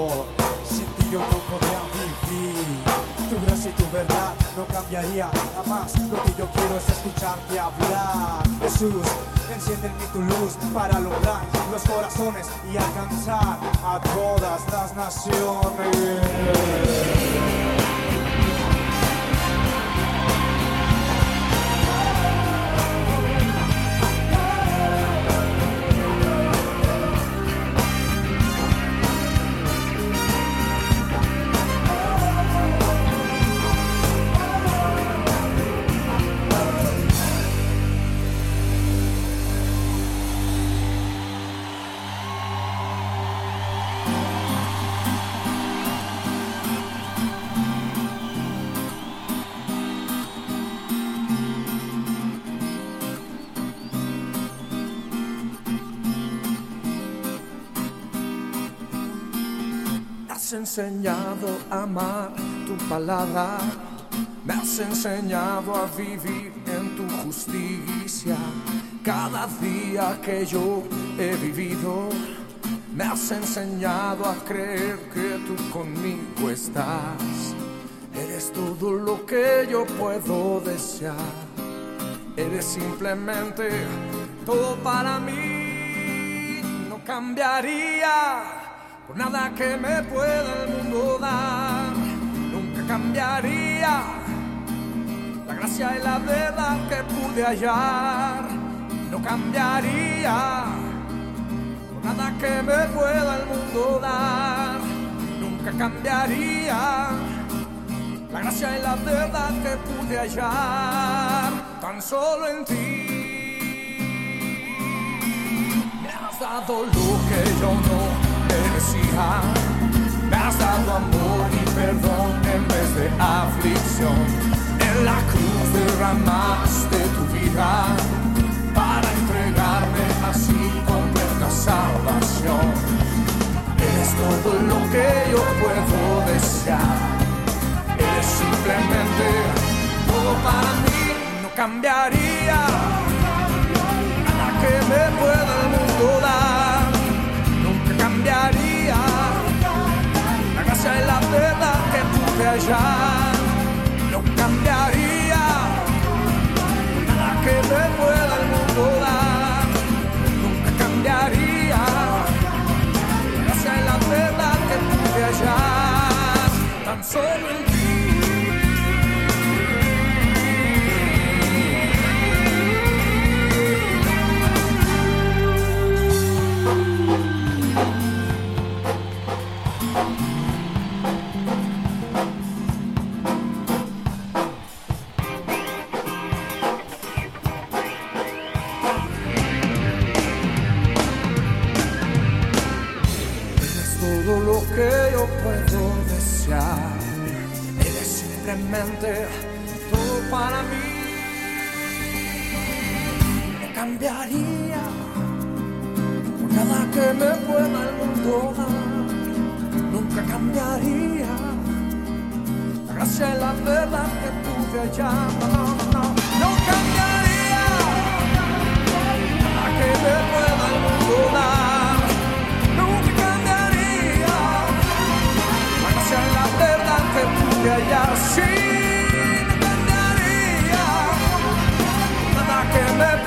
amor. Sin ti yo no podría vivir. Tu gracia y tu verdad no cambiaría jamás. Lo que yo quiero es escucharte hablar. Jesús, enciende en mí tu luz para lograr los corazones y alcanzar a todas las naciones. Enseñado a amar tu palabra, me has enseñado a vivir en tu justicia. Cada día que yo he vivido, me has enseñado a creer que tú conmigo estás. Eres todo lo que yo puedo desear. Eres simplemente todo para mí. No cambiaría por nada que me pueda el mundo dar. Nunca cambiaría la gracia y la verdad que pude hallar. No cambiaría por nada que me pueda el mundo dar. Nunca cambiaría la gracia y la verdad que pude hallar. Tan solo en ti. Me has dado lo que yo no merecía. Me has dado amor y perdón en vez de aflicción. En la cruz derramaste tu vida para entregarme así completa salvación. Eres todo lo que yo puedo desear. Eres simplemente todo para mí. No cambiaría nada que me pueda pude todo para mí. No cambiaría por nada que me pueda el mundo dar. Nunca cambiaría la gracia y la verdad que pude hallar. No, no, no cambiaría nada que me pueda que me